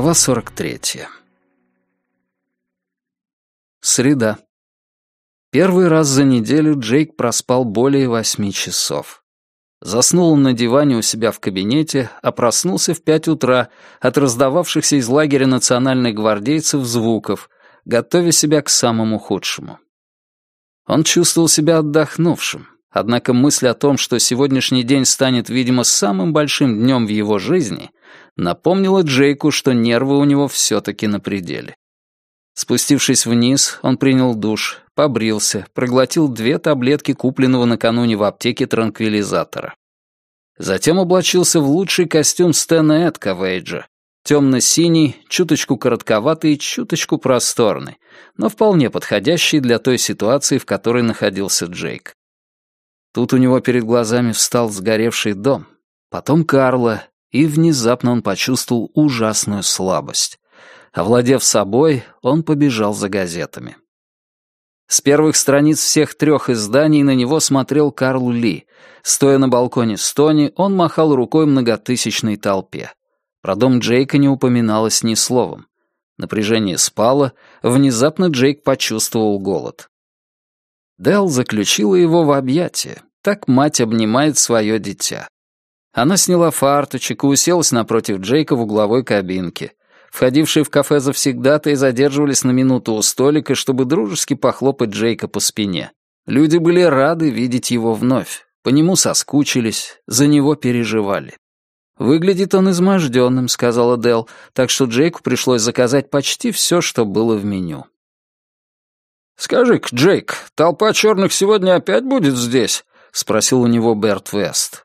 Глава 43. Среда. Первый раз за неделю Джейк проспал более восьми часов. Заснул он на диване у себя в кабинете, а проснулся в пять утра от раздававшихся из лагеря национальных гвардейцев звуков, готовя себя к самому худшему. Он чувствовал себя отдохнувшим, однако мысль о том, что сегодняшний день станет, видимо, самым большим днем в его жизни, напомнила Джейку, что нервы у него все-таки на пределе. Спустившись вниз, он принял душ, побрился, проглотил две таблетки купленного накануне в аптеке транквилизатора. Затем облачился в лучший костюм Стэна Эдковейджа, темно-синий, чуточку коротковатый и чуточку просторный, но вполне подходящий для той ситуации, в которой находился Джейк. Тут у него перед глазами встал сгоревший дом, потом Карла, и внезапно он почувствовал ужасную слабость. Овладев собой, он побежал за газетами. С первых страниц всех трех изданий на него смотрел Карл Ли. Стоя на балконе Стони, он махал рукой многотысячной толпе. Про дом Джейка не упоминалось ни словом. Напряжение спало, внезапно Джейк почувствовал голод. Дел заключила его в объятия. Так мать обнимает свое дитя. Она сняла фарточек и уселась напротив Джейка в угловой кабинке. Входившие в кафе завсегдаты задерживались на минуту у столика, чтобы дружески похлопать Джейка по спине. Люди были рады видеть его вновь. По нему соскучились, за него переживали. «Выглядит он изможденным», — сказала Дел, так что Джейку пришлось заказать почти все, что было в меню. «Скажи-ка, Джейк, толпа черных сегодня опять будет здесь?» — спросил у него Берт Вест.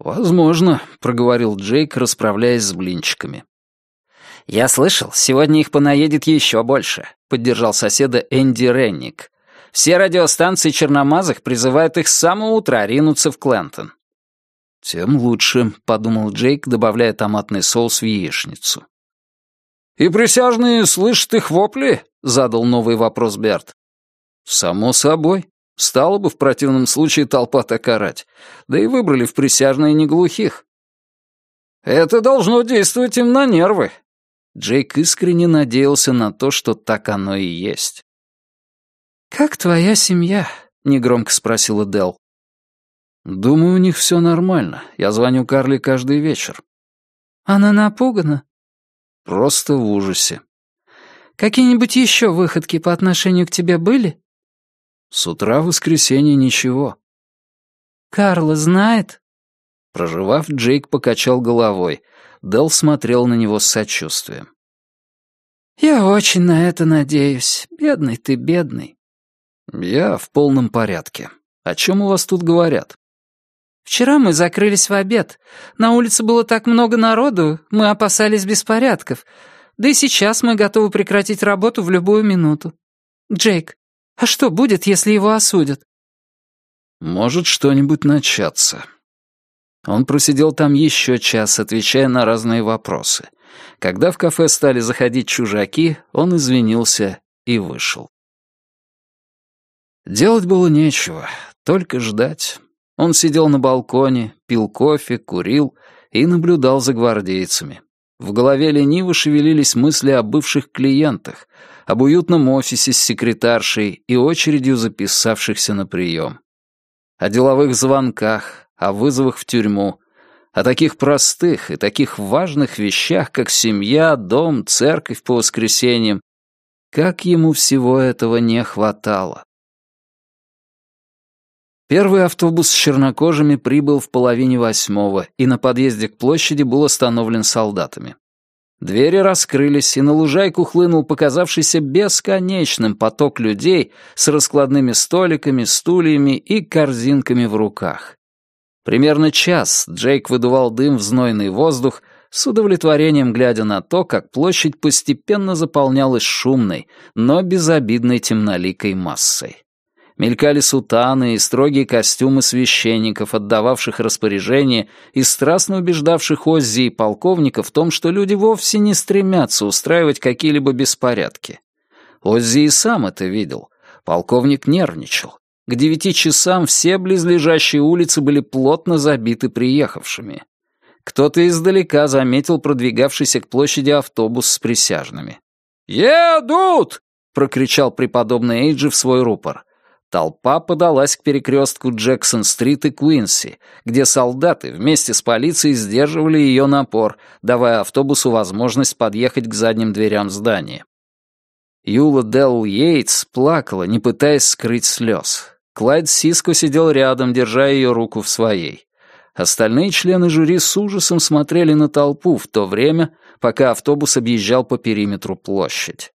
«Возможно», — проговорил Джейк, расправляясь с блинчиками. «Я слышал, сегодня их понаедет еще больше», — поддержал соседа Энди Ренник. «Все радиостанции черномазых призывают их с самого утра ринуться в Клентон». «Тем лучше», — подумал Джейк, добавляя томатный соус в яичницу. «И присяжные слышат их вопли?» — задал новый вопрос Берт. «Само собой. Стала бы в противном случае толпа так орать. Да и выбрали в присяжные неглухих». «Это должно действовать им на нервы», Джейк искренне надеялся на то, что так оно и есть. «Как твоя семья?» — негромко спросила Дел. «Думаю, у них все нормально. Я звоню Карли каждый вечер». «Она напугана?» «Просто в ужасе». «Какие-нибудь еще выходки по отношению к тебе были?» «С утра в воскресенье ничего». «Карла знает?» Проживав, Джейк покачал головой. Дел смотрел на него с сочувствием. «Я очень на это надеюсь. Бедный ты, бедный». «Я в полном порядке. О чем у вас тут говорят?» «Вчера мы закрылись в обед. На улице было так много народу, мы опасались беспорядков. Да и сейчас мы готовы прекратить работу в любую минуту. Джейк, а что будет, если его осудят?» «Может что-нибудь начаться. Он просидел там еще час, отвечая на разные вопросы. Когда в кафе стали заходить чужаки, он извинился и вышел. Делать было нечего, только ждать. Он сидел на балконе, пил кофе, курил и наблюдал за гвардейцами. В голове лениво шевелились мысли о бывших клиентах, об уютном офисе с секретаршей и очередью записавшихся на прием. О деловых звонках, о вызовах в тюрьму, о таких простых и таких важных вещах, как семья, дом, церковь по воскресеньям. Как ему всего этого не хватало. Первый автобус с чернокожими прибыл в половине восьмого и на подъезде к площади был остановлен солдатами. Двери раскрылись, и на лужайку хлынул показавшийся бесконечным поток людей с раскладными столиками, стульями и корзинками в руках. Примерно час Джейк выдувал дым в знойный воздух, с удовлетворением глядя на то, как площадь постепенно заполнялась шумной, но безобидной темноликой массой. Мелькали сутаны и строгие костюмы священников, отдававших распоряжение и страстно убеждавших Оззи и полковника в том, что люди вовсе не стремятся устраивать какие-либо беспорядки. Оззи и сам это видел. Полковник нервничал. К девяти часам все близлежащие улицы были плотно забиты приехавшими. Кто-то издалека заметил продвигавшийся к площади автобус с присяжными. «Едут!» — прокричал преподобный Эйджи в свой рупор. Толпа подалась к перекрестку Джексон-стрит и Куинси, где солдаты вместе с полицией сдерживали ее напор, давая автобусу возможность подъехать к задним дверям здания. Юла Делл Йейтс плакала, не пытаясь скрыть слез. Клайд Сиско сидел рядом, держа ее руку в своей. Остальные члены жюри с ужасом смотрели на толпу в то время, пока автобус объезжал по периметру площадь.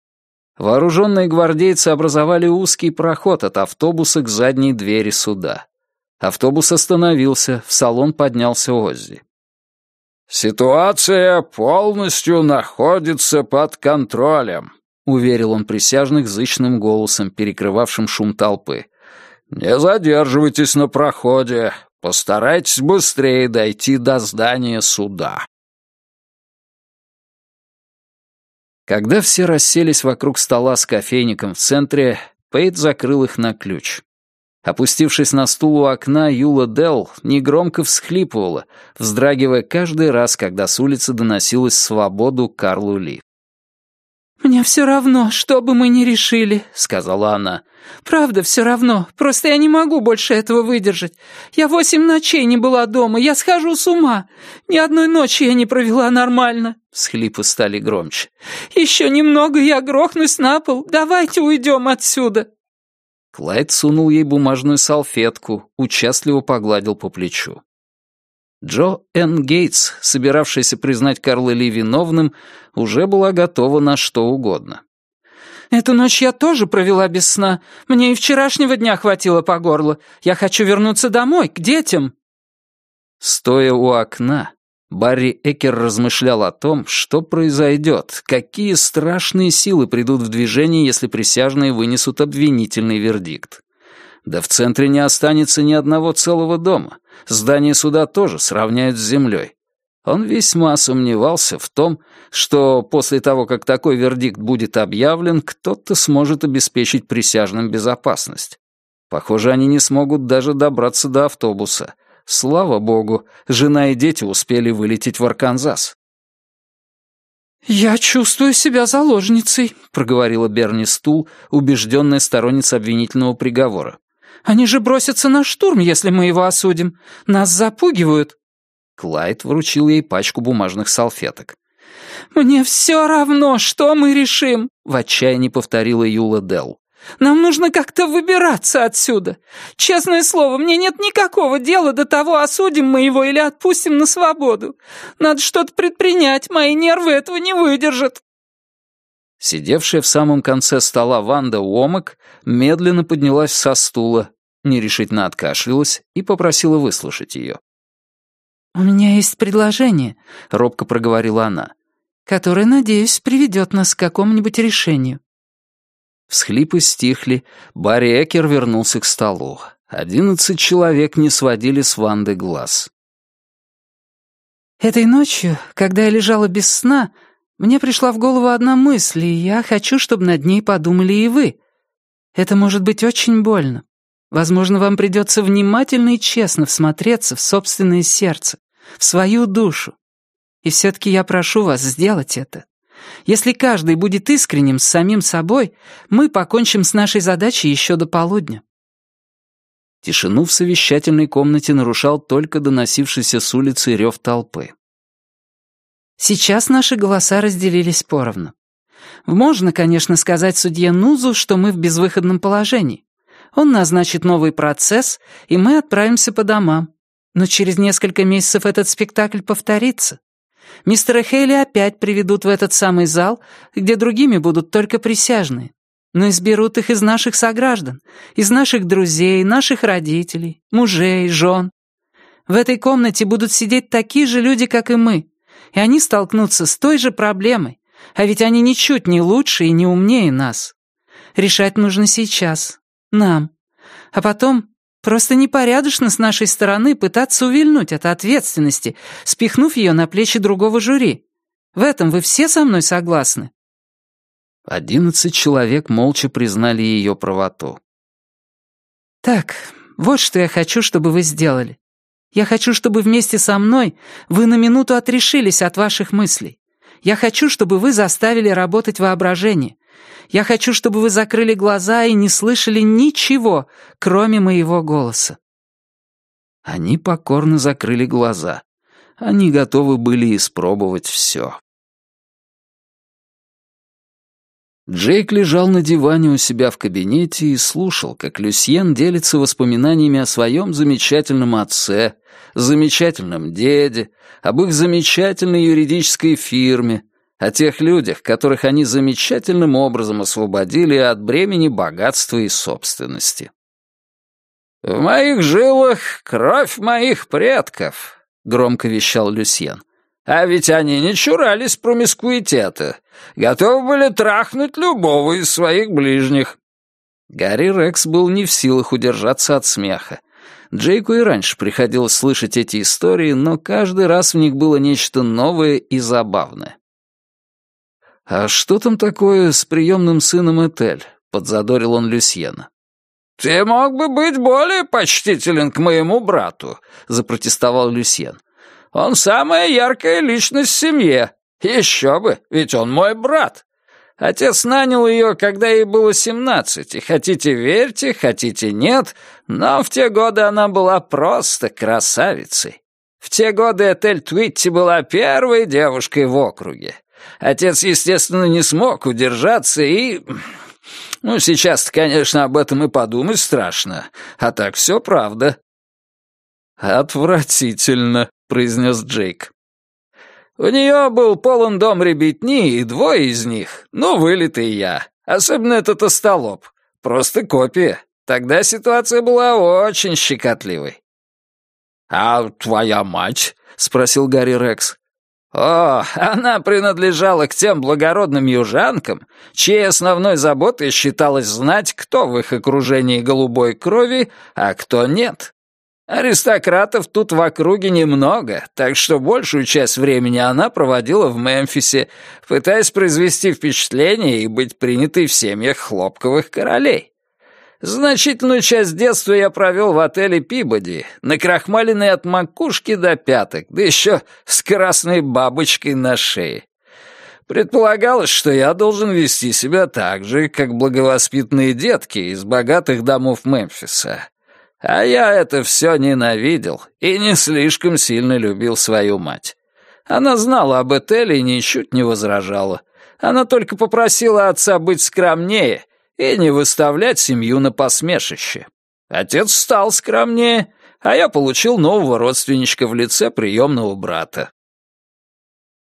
Вооруженные гвардейцы образовали узкий проход от автобуса к задней двери суда. Автобус остановился, в салон поднялся Оззи. «Ситуация полностью находится под контролем», — уверил он присяжных зычным голосом, перекрывавшим шум толпы. «Не задерживайтесь на проходе. Постарайтесь быстрее дойти до здания суда». Когда все расселись вокруг стола с кофейником в центре, Пейт закрыл их на ключ. Опустившись на стул у окна, Юла Делл негромко всхлипывала, вздрагивая каждый раз, когда с улицы доносилась свободу Карлу Ли. «Мне все равно, что бы мы ни решили», — сказала она. «Правда, все равно. Просто я не могу больше этого выдержать. Я восемь ночей не была дома. Я схожу с ума. Ни одной ночи я не провела нормально». Схлипы стали громче. «Еще немного, я грохнусь на пол. Давайте уйдем отсюда». Клайд сунул ей бумажную салфетку, участливо погладил по плечу. Джо Н. Гейтс, собиравшаяся признать Карла Ли виновным, уже была готова на что угодно. «Эту ночь я тоже провела без сна. Мне и вчерашнего дня хватило по горло. Я хочу вернуться домой, к детям». Стоя у окна, Барри Экер размышлял о том, что произойдет, какие страшные силы придут в движение, если присяжные вынесут обвинительный вердикт. Да в центре не останется ни одного целого дома. Здание суда тоже сравняют с землей. Он весьма сомневался в том, что после того, как такой вердикт будет объявлен, кто-то сможет обеспечить присяжным безопасность. Похоже, они не смогут даже добраться до автобуса. Слава богу, жена и дети успели вылететь в Арканзас. «Я чувствую себя заложницей», — проговорила Берни Стул, убежденная сторонница обвинительного приговора. Они же бросятся на штурм, если мы его осудим. Нас запугивают». Клайд вручил ей пачку бумажных салфеток. «Мне все равно, что мы решим», — в отчаянии повторила Юла Делл. «Нам нужно как-то выбираться отсюда. Честное слово, мне нет никакого дела до того, осудим мы его или отпустим на свободу. Надо что-то предпринять, мои нервы этого не выдержат». Сидевшая в самом конце стола Ванда Уомак медленно поднялась со стула, нерешительно откашлялась и попросила выслушать ее. «У меня есть предложение», — робко проговорила она, «которое, надеюсь, приведет нас к какому-нибудь решению». Всхлипы стихли, Барри Экер вернулся к столу. Одиннадцать человек не сводили с Ванды глаз. «Этой ночью, когда я лежала без сна, мне пришла в голову одна мысль, и я хочу, чтобы над ней подумали и вы. Это может быть очень больно. Возможно, вам придется внимательно и честно всмотреться в собственное сердце, в свою душу. И все-таки я прошу вас сделать это. Если каждый будет искренним с самим собой, мы покончим с нашей задачей еще до полудня. Тишину в совещательной комнате нарушал только доносившийся с улицы рев толпы. Сейчас наши голоса разделились поровну. Можно, конечно, сказать судье Нузу, что мы в безвыходном положении. Он назначит новый процесс, и мы отправимся по домам. Но через несколько месяцев этот спектакль повторится. Мистера Хейли опять приведут в этот самый зал, где другими будут только присяжные. Но изберут их из наших сограждан, из наших друзей, наших родителей, мужей, жен. В этой комнате будут сидеть такие же люди, как и мы, и они столкнутся с той же проблемой, а ведь они ничуть не лучше и не умнее нас. Решать нужно сейчас, нам. А потом просто непорядочно с нашей стороны пытаться увильнуть от ответственности, спихнув ее на плечи другого жюри. В этом вы все со мной согласны?» Одиннадцать человек молча признали ее правоту. «Так, вот что я хочу, чтобы вы сделали. Я хочу, чтобы вместе со мной вы на минуту отрешились от ваших мыслей. Я хочу, чтобы вы заставили работать воображение. Я хочу, чтобы вы закрыли глаза и не слышали ничего, кроме моего голоса». Они покорно закрыли глаза. Они готовы были испробовать все. Джейк лежал на диване у себя в кабинете и слушал, как Люсьен делится воспоминаниями о своем замечательном отце, замечательном деде, об их замечательной юридической фирме, о тех людях, которых они замечательным образом освободили от бремени богатства и собственности. «В моих жилах кровь моих предков», — громко вещал Люсьен. «А ведь они не чурались промискуитета, готовы были трахнуть любого из своих ближних». Гарри Рекс был не в силах удержаться от смеха. Джейку и раньше приходилось слышать эти истории, но каждый раз в них было нечто новое и забавное. «А что там такое с приемным сыном Этель?» — подзадорил он Люсьена. «Ты мог бы быть более почтителен к моему брату», — запротестовал Люсьен. «Он самая яркая личность в семье. Еще бы, ведь он мой брат. Отец нанял ее, когда ей было семнадцать, и хотите верьте, хотите нет, но в те годы она была просто красавицей. В те годы Этель Твитти была первой девушкой в округе. Отец, естественно, не смог удержаться и... Ну, сейчас-то, конечно, об этом и подумать страшно, а так все правда». «Отвратительно», — произнес Джейк. «У нее был полон дом ребятни, и двое из них, ну, вылитый я, особенно этот остолоп, просто копия. Тогда ситуация была очень щекотливой». «А твоя мать?» — спросил Гарри Рекс. О, она принадлежала к тем благородным южанкам, чьей основной заботой считалось знать, кто в их окружении голубой крови, а кто нет. Аристократов тут в округе немного, так что большую часть времени она проводила в Мемфисе, пытаясь произвести впечатление и быть принятой в семьях хлопковых королей. Значительную часть детства я провел в отеле Пибоди, накрахмаленный от макушки до пяток, да еще с красной бабочкой на шее. Предполагалось, что я должен вести себя так же, как благовоспитанные детки из богатых домов Мемфиса. А я это все ненавидел и не слишком сильно любил свою мать. Она знала об Этеле и ничуть не возражала. Она только попросила отца быть скромнее — и не выставлять семью на посмешище. Отец стал скромнее, а я получил нового родственничка в лице приемного брата.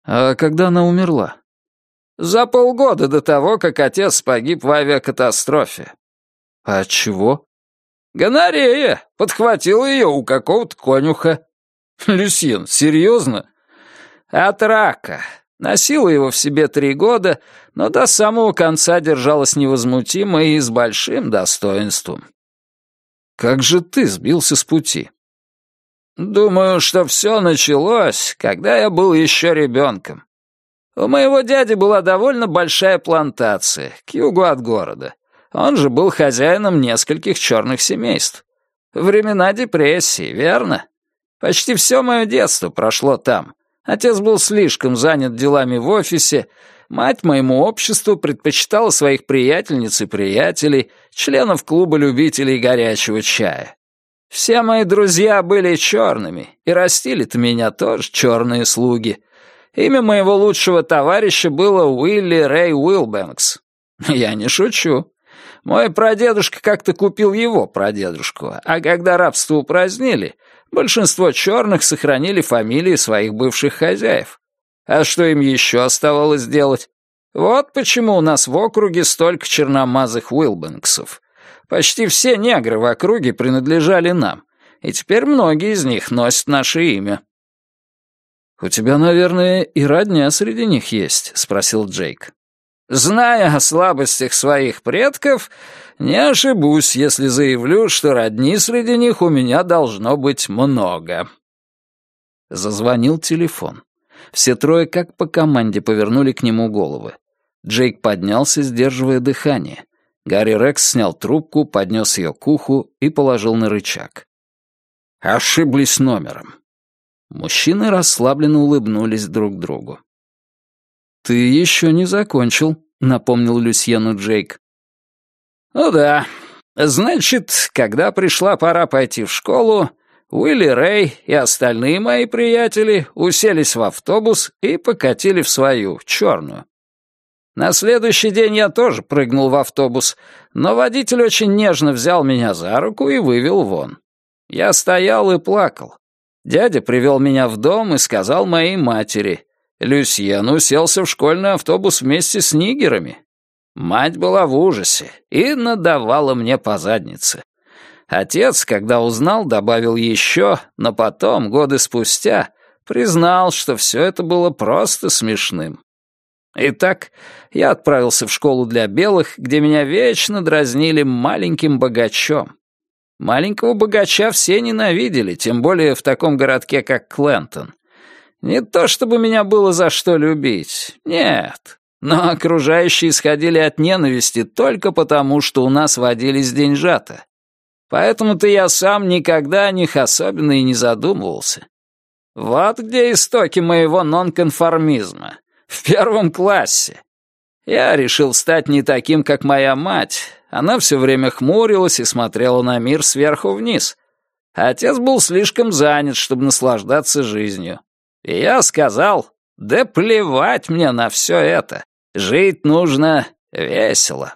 А когда она умерла? За полгода до того, как отец погиб в авиакатастрофе. А от чего? Гонорея. Подхватил ее у какого-то конюха. Люсьен, серьезно? От рака. Носила его в себе три года, но до самого конца держалась невозмутимо и с большим достоинством. «Как же ты сбился с пути?» «Думаю, что все началось, когда я был еще ребенком. У моего дяди была довольно большая плантация, к югу от города. Он же был хозяином нескольких черных семейств. Времена депрессии, верно? Почти все мое детство прошло там. Отец был слишком занят делами в офисе, мать моему обществу предпочитала своих приятельниц и приятелей, членов клуба любителей горячего чая. Все мои друзья были черными, и растили-то меня тоже черные слуги. Имя моего лучшего товарища было Уилли Рэй Уилбэнкс. Я не шучу. Мой прадедушка как-то купил его прадедушку, а когда рабство упразднили, Большинство черных сохранили фамилии своих бывших хозяев. А что им еще оставалось делать? Вот почему у нас в округе столько черномазых Уилбэнксов. Почти все негры в округе принадлежали нам, и теперь многие из них носят наше имя. «У тебя, наверное, и родня среди них есть?» — спросил Джейк. Зная о слабостях своих предков, не ошибусь, если заявлю, что родни среди них у меня должно быть много. Зазвонил телефон. Все трое как по команде повернули к нему головы. Джейк поднялся, сдерживая дыхание. Гарри Рекс снял трубку, поднес ее к уху и положил на рычаг. Ошиблись номером». Мужчины расслабленно улыбнулись друг другу. «Ты еще не закончил», — напомнил Люсьену Джейк. «Ну да. Значит, когда пришла пора пойти в школу, Уилли Рэй и остальные мои приятели уселись в автобус и покатили в свою, черную. На следующий день я тоже прыгнул в автобус, но водитель очень нежно взял меня за руку и вывел вон. Я стоял и плакал. Дядя привел меня в дом и сказал моей матери. Люсьен уселся в школьный автобус вместе с нигерами. Мать была в ужасе и надавала мне по заднице. Отец, когда узнал, добавил еще, но потом, годы спустя, признал, что все это было просто смешным. Итак, я отправился в школу для белых, где меня вечно дразнили маленьким богачом. Маленького богача все ненавидели, тем более в таком городке, как Клентон. Не то чтобы меня было за что любить, нет. Но окружающие исходили от ненависти только потому, что у нас водились деньжата. Поэтому-то я сам никогда о них особенно и не задумывался. Вот где истоки моего нонконформизма. В первом классе. Я решил стать не таким, как моя мать. Она все время хмурилась и смотрела на мир сверху вниз. Отец был слишком занят, чтобы наслаждаться жизнью. И я сказал, да плевать мне на все это. Жить нужно весело.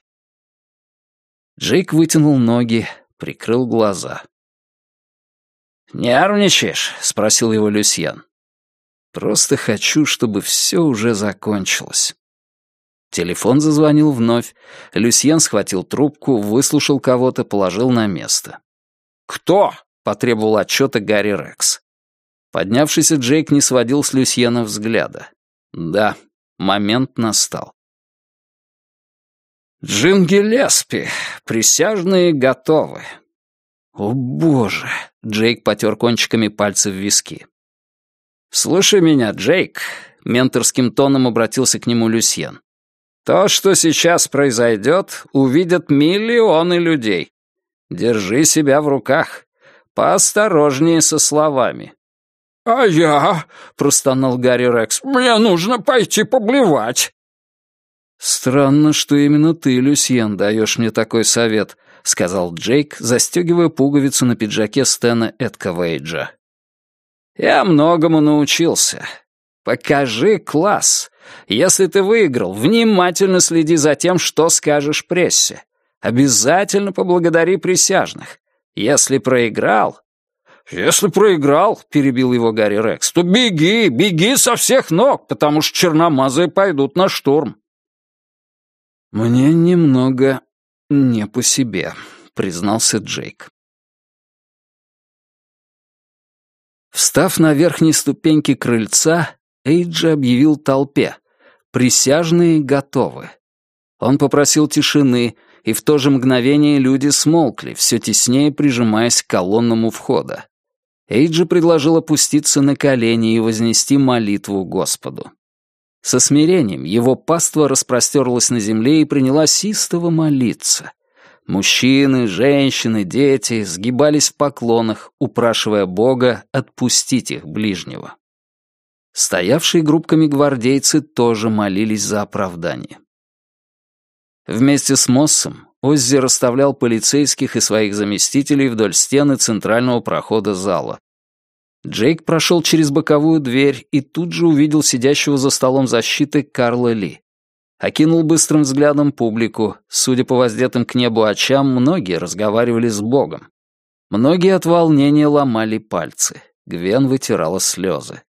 Джейк вытянул ноги, прикрыл глаза. «Нервничаешь?» — спросил его Люсьен. «Просто хочу, чтобы все уже закончилось». Телефон зазвонил вновь. Люсьен схватил трубку, выслушал кого-то, положил на место. «Кто?» — потребовал отчета Гарри Рекс. Поднявшийся Джейк не сводил с Люсьена взгляда. Да, момент настал. «Джин Гелеспи, присяжные готовы». «О, боже!» — Джейк потер кончиками пальцев виски. «Слушай меня, Джейк», — менторским тоном обратился к нему Люсьен. «То, что сейчас произойдет, увидят миллионы людей. Держи себя в руках. Поосторожнее со словами». «А я?» — простонал Гарри Рекс. «Мне нужно пойти поблевать». «Странно, что именно ты, Люсьен, даешь мне такой совет», — сказал Джейк, застегивая пуговицу на пиджаке Стэна Эдковейджа. «Я многому научился. Покажи класс. Если ты выиграл, внимательно следи за тем, что скажешь прессе. Обязательно поблагодари присяжных. Если проиграл...» «Если проиграл», — перебил его Гарри Рекс, — «то беги, беги со всех ног, потому что черномазые пойдут на штурм». «Мне немного не по себе», — признался Джейк. Встав на верхней ступеньке крыльца, Эйджи объявил толпе. Присяжные готовы. Он попросил тишины, и в то же мгновение люди смолкли, все теснее прижимаясь к колоннам у входа. Эйджи предложил опуститься на колени и вознести молитву Господу. Со смирением его паства распростерлась на земле и принялась истово молиться. Мужчины, женщины, дети сгибались в поклонах, упрашивая Бога отпустить их ближнего. Стоявшие группками гвардейцы тоже молились за оправдание. Вместе с Моссом Оззи расставлял полицейских и своих заместителей вдоль стены центрального прохода зала. Джейк прошел через боковую дверь и тут же увидел сидящего за столом защиты Карла Ли. Окинул быстрым взглядом публику. Судя по воздетым к небу очам, многие разговаривали с Богом. Многие от волнения ломали пальцы. Гвен вытирала слезы.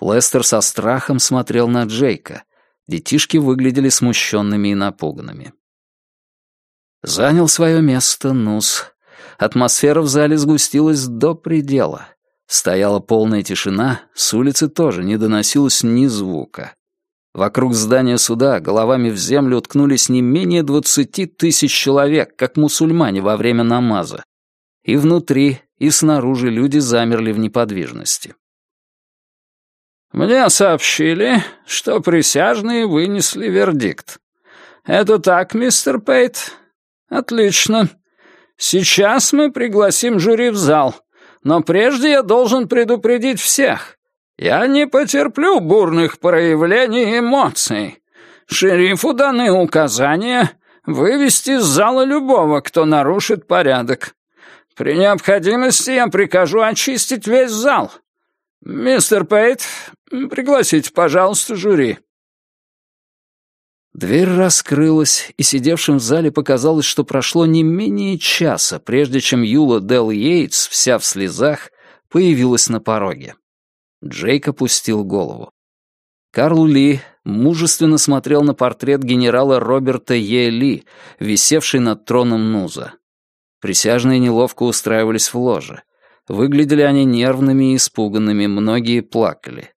Лестер со страхом смотрел на Джейка. Детишки выглядели смущенными и напуганными. Занял свое место Нус. Атмосфера в зале сгустилась до предела. Стояла полная тишина, с улицы тоже не доносилось ни звука. Вокруг здания суда головами в землю уткнулись не менее двадцати тысяч человек, как мусульмане во время намаза. И внутри, и снаружи люди замерли в неподвижности. «Мне сообщили, что присяжные вынесли вердикт. Это так, мистер Пейт? Отлично. Сейчас мы пригласим жюри в зал. но прежде я должен предупредить всех. Я не потерплю бурных проявлений эмоций. Шерифу даны указания вывести из зала любого, кто нарушит порядок. При необходимости я прикажу очистить весь зал. Мистер Пейт, пригласите, пожалуйста, жюри». Дверь раскрылась, и сидевшим в зале показалось, что прошло не менее часа, прежде чем Юла Дел Йейтс, вся в слезах, появилась на пороге. Джейк опустил голову. Карл Ли мужественно смотрел на портрет генерала Роберта Е. Ли, висевший над троном Нуза. Присяжные неловко устраивались в ложе. Выглядели они нервными и испуганными, многие плакали.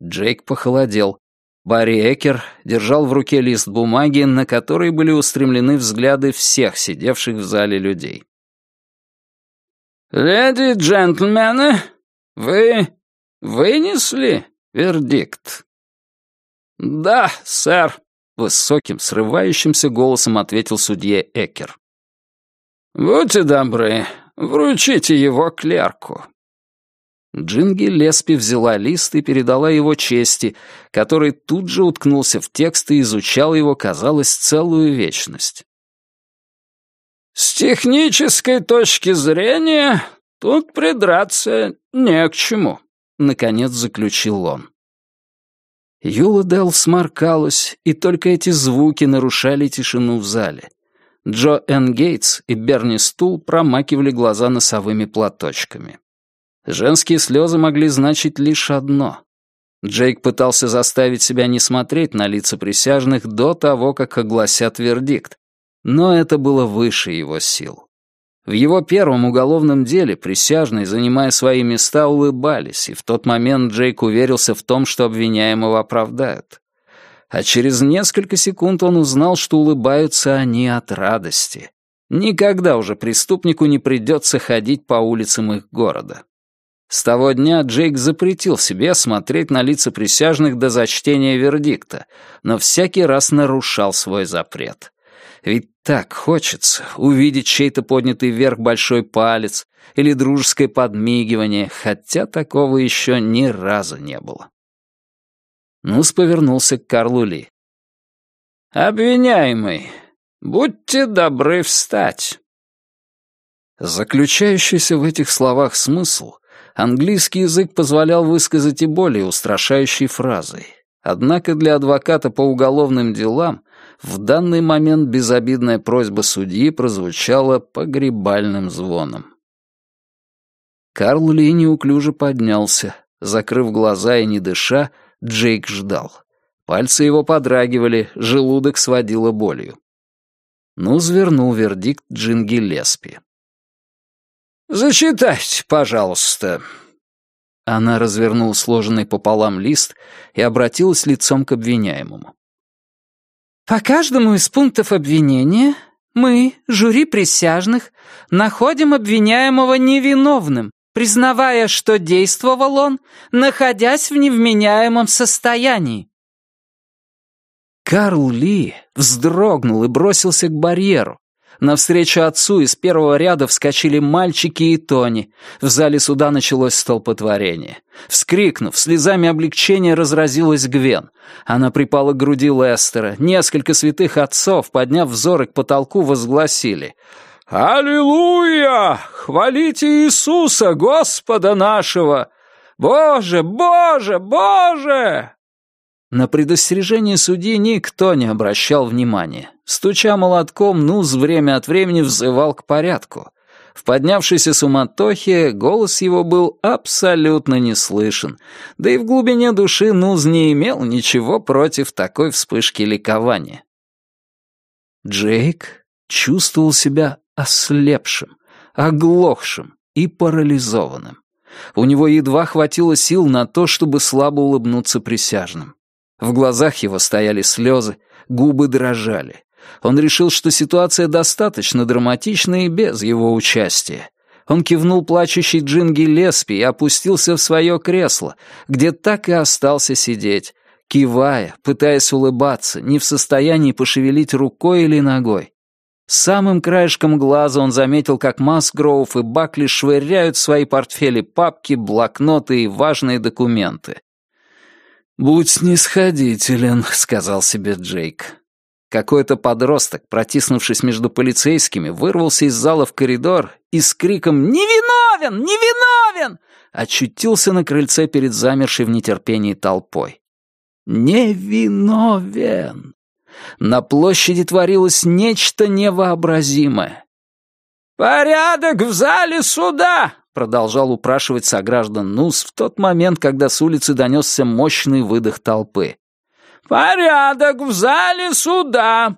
Джейк похолодел, Барри Экер держал в руке лист бумаги, на который были устремлены взгляды всех сидевших в зале людей. «Леди джентльмены, вы вынесли вердикт?» «Да, сэр», — высоким, срывающимся голосом ответил судья Экер. «Будьте добры, вручите его клерку». Джинги Леспи взяла лист и передала его чести, который тут же уткнулся в текст и изучал его, казалось, целую вечность. «С технической точки зрения тут придраться не к чему», — наконец заключил он. Юла Делл сморкалась, и только эти звуки нарушали тишину в зале. Джо Эн Гейтс и Берни Стул промакивали глаза носовыми платочками. Женские слезы могли значить лишь одно. Джейк пытался заставить себя не смотреть на лица присяжных до того, как огласят вердикт, но это было выше его сил. В его первом уголовном деле присяжные, занимая свои места, улыбались, и в тот момент Джейк уверился в том, что обвиняемого оправдают. А через несколько секунд он узнал, что улыбаются они от радости. Никогда уже преступнику не придется ходить по улицам их города. С того дня Джейк запретил себе смотреть на лица присяжных до зачтения вердикта, но всякий раз нарушал свой запрет. Ведь так хочется увидеть чей-то поднятый вверх большой палец или дружеское подмигивание, хотя такого еще ни разу не было. Нус повернулся к Карлу Ли. «Обвиняемый, будьте добры встать». Заключающийся в этих словах смысл — Английский язык позволял высказать и более устрашающей фразой. Однако для адвоката по уголовным делам в данный момент безобидная просьба судьи прозвучала погребальным звоном. Карл Ли неуклюже поднялся. Закрыв глаза и не дыша, Джейк ждал. Пальцы его подрагивали, желудок сводило болью. Ну, звернул вердикт Джинги Леспи. «Зачитайте, пожалуйста». Она развернула сложенный пополам лист и обратилась лицом к обвиняемому. «По каждому из пунктов обвинения мы, жюри присяжных, находим обвиняемого невиновным, признавая, что действовал он, находясь в невменяемом состоянии». Карл Ли вздрогнул и бросился к барьеру, Навстречу отцу из первого ряда вскочили мальчики и Тони. В зале суда началось столпотворение. Вскрикнув, слезами облегчения разразилась Гвен. Она припала к груди Лестера. Несколько святых отцов, подняв взоры к потолку, возгласили «Аллилуйя! Хвалите Иисуса, Господа нашего! Боже, Боже, Боже!» На предостережение судьи никто не обращал внимания. Стуча молотком, Нуз время от времени взывал к порядку. В поднявшейся суматохе голос его был абсолютно не слышен, да и в глубине души Нуз не имел ничего против такой вспышки ликования. Джейк чувствовал себя ослепшим, оглохшим и парализованным. У него едва хватило сил на то, чтобы слабо улыбнуться присяжным. В глазах его стояли слезы, губы дрожали. Он решил, что ситуация достаточно драматична и без его участия. Он кивнул плачущей Джинги Леспи и опустился в свое кресло, где так и остался сидеть, кивая, пытаясь улыбаться, не в состоянии пошевелить рукой или ногой. Самым краешком глаза он заметил, как Масгроув и Бакли швыряют в свои портфели папки, блокноты и важные документы. «Будь снисходителен», — сказал себе Джейк. Какой-то подросток, протиснувшись между полицейскими, вырвался из зала в коридор и с криком «Невиновен! Невиновен!» очутился на крыльце перед замершей в нетерпении толпой. «Невиновен!» На площади творилось нечто невообразимое. «Порядок в зале суда!» — продолжал упрашивать сограждан Нус в тот момент, когда с улицы донесся мощный выдох толпы. «Порядок в зале суда!»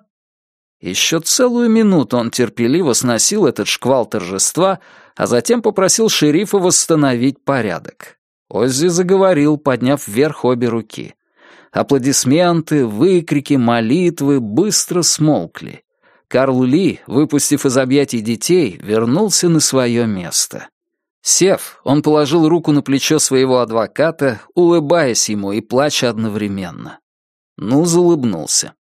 Еще целую минуту он терпеливо сносил этот шквал торжества, а затем попросил шерифа восстановить порядок. Оззи заговорил, подняв вверх обе руки. Аплодисменты, выкрики, молитвы быстро смолкли. Карл Ли, выпустив из объятий детей, вернулся на свое место. Сев, он положил руку на плечо своего адвоката, улыбаясь ему и плача одновременно. Ну, улыбнулся.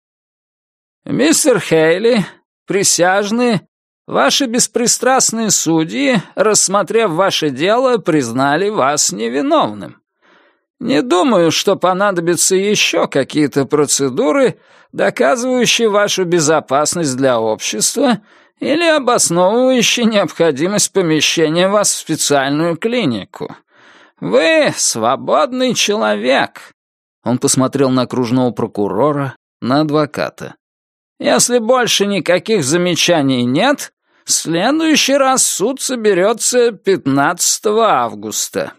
«Мистер Хейли, присяжные, ваши беспристрастные судьи, рассмотрев ваше дело, признали вас невиновным. Не думаю, что понадобятся еще какие-то процедуры, доказывающие вашу безопасность для общества или обосновывающие необходимость помещения вас в специальную клинику. Вы свободный человек». Он посмотрел на окружного прокурора, на адвоката. «Если больше никаких замечаний нет, в следующий раз суд соберется 15 августа».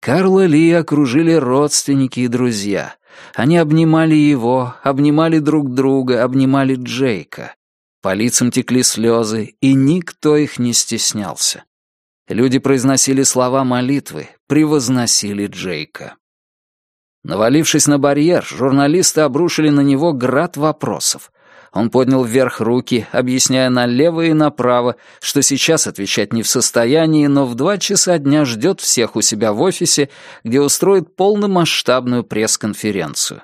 Карла Ли окружили родственники и друзья. Они обнимали его, обнимали друг друга, обнимали Джейка. По лицам текли слезы, и никто их не стеснялся. Люди произносили слова молитвы, превозносили Джейка. Навалившись на барьер, журналисты обрушили на него град вопросов. Он поднял вверх руки, объясняя налево и направо, что сейчас отвечать не в состоянии, но в два часа дня ждет всех у себя в офисе, где устроит полномасштабную пресс-конференцию.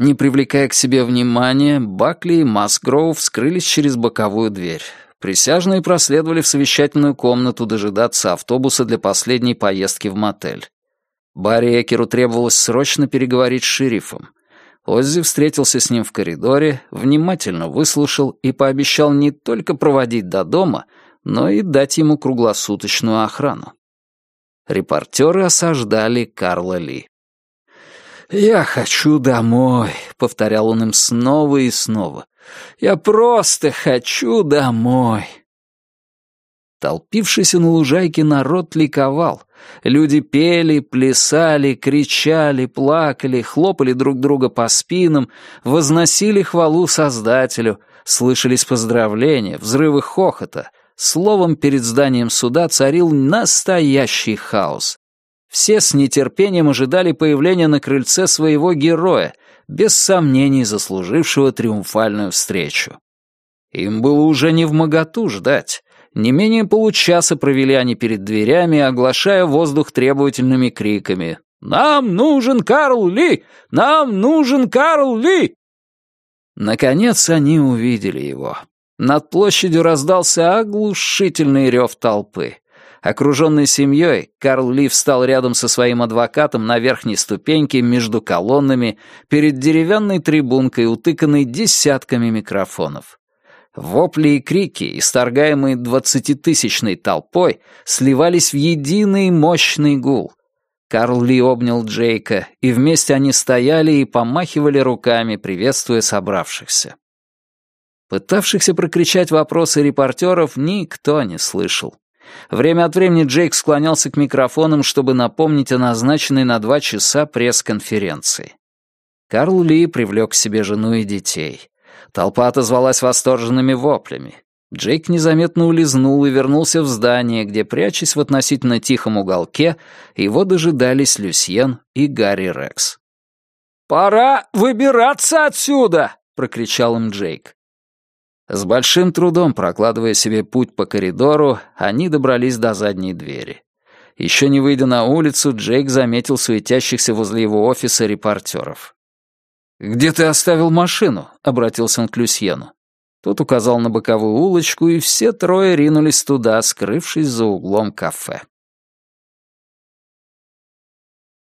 Не привлекая к себе внимания, Бакли и Масгроув скрылись через боковую дверь. Присяжные проследовали в совещательную комнату дожидаться автобуса для последней поездки в мотель. Барри Экеру требовалось срочно переговорить с шерифом. Оззи встретился с ним в коридоре, внимательно выслушал и пообещал не только проводить до дома, но и дать ему круглосуточную охрану. Репортеры осаждали Карла Ли. «Я хочу домой», — повторял он им снова и снова. «Я просто хочу домой». Толпившийся на лужайке народ ликовал. Люди пели, плясали, кричали, плакали, хлопали друг друга по спинам, возносили хвалу Создателю, слышались поздравления, взрывы хохота. Словом, перед зданием суда царил настоящий хаос. Все с нетерпением ожидали появления на крыльце своего героя, без сомнений заслужившего триумфальную встречу. Им было уже не в моготу ждать. Не менее получаса провели они перед дверями, оглашая воздух требовательными криками. «Нам нужен Карл Ли! Нам нужен Карл Ли!» Наконец они увидели его. Над площадью раздался оглушительный рев толпы. Окруженный семьей, Карл Ли встал рядом со своим адвокатом на верхней ступеньке между колоннами перед деревянной трибункой, утыканной десятками микрофонов. Вопли и крики, исторгаемые двадцатитысячной толпой, сливались в единый мощный гул. Карл Ли обнял Джейка, и вместе они стояли и помахивали руками, приветствуя собравшихся. Пытавшихся прокричать вопросы репортеров никто не слышал. Время от времени Джейк склонялся к микрофонам, чтобы напомнить о назначенной на два часа пресс-конференции. Карл Ли привлек к себе жену и детей. Толпа отозвалась восторженными воплями. Джейк незаметно улизнул и вернулся в здание, где, прячась в относительно тихом уголке, его дожидались Люсьен и Гарри Рекс. «Пора выбираться отсюда!» — прокричал им Джейк. С большим трудом прокладывая себе путь по коридору, они добрались до задней двери. Еще не выйдя на улицу, Джейк заметил суетящихся возле его офиса репортеров. «Где ты оставил машину?» — обратился он к Люсьену. Тот указал на боковую улочку, и все трое ринулись туда, скрывшись за углом кафе.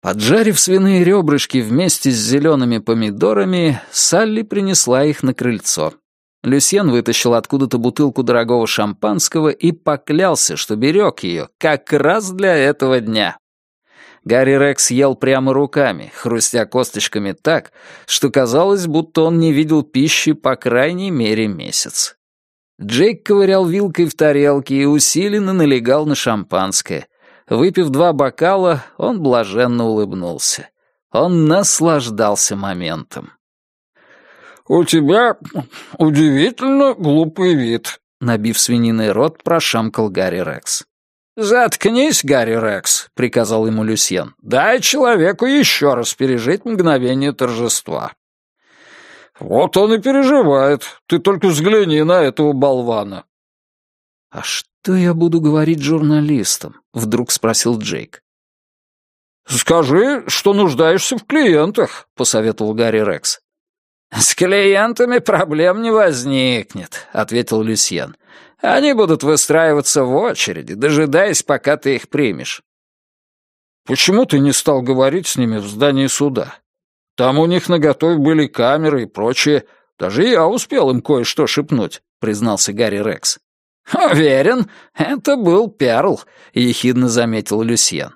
Поджарив свиные ребрышки вместе с зелеными помидорами, Салли принесла их на крыльцо. Люсьен вытащил откуда-то бутылку дорогого шампанского и поклялся, что берег ее как раз для этого дня. Гарри Рекс ел прямо руками, хрустя косточками так, что казалось, будто он не видел пищи по крайней мере месяц. Джейк ковырял вилкой в тарелке и усиленно налегал на шампанское. Выпив два бокала, он блаженно улыбнулся. Он наслаждался моментом. «У тебя удивительно глупый вид», — набив свининый рот, прошамкал Гарри Рекс. «Заткнись, Гарри Рекс», — приказал ему Люсьен. «Дай человеку еще раз пережить мгновение торжества». «Вот он и переживает. Ты только взгляни на этого болвана». «А что я буду говорить журналистам?» — вдруг спросил Джейк. «Скажи, что нуждаешься в клиентах», — посоветовал Гарри Рекс. «С клиентами проблем не возникнет», — ответил Люсьен. «Они будут выстраиваться в очереди, дожидаясь, пока ты их примешь». «Почему ты не стал говорить с ними в здании суда? Там у них наготове были камеры и прочее. Даже я успел им кое-что шепнуть», — признался Гарри Рекс. «Уверен, это был Перл», — ехидно заметил Люсьен.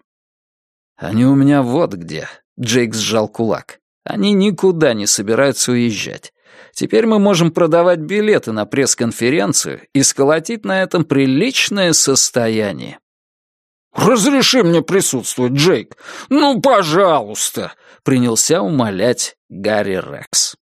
«Они у меня вот где», — Джейк сжал кулак. Они никуда не собираются уезжать. Теперь мы можем продавать билеты на пресс-конференцию и сколотить на этом приличное состояние. «Разреши мне присутствовать, Джейк! Ну, пожалуйста!» — принялся умолять Гарри Рекс.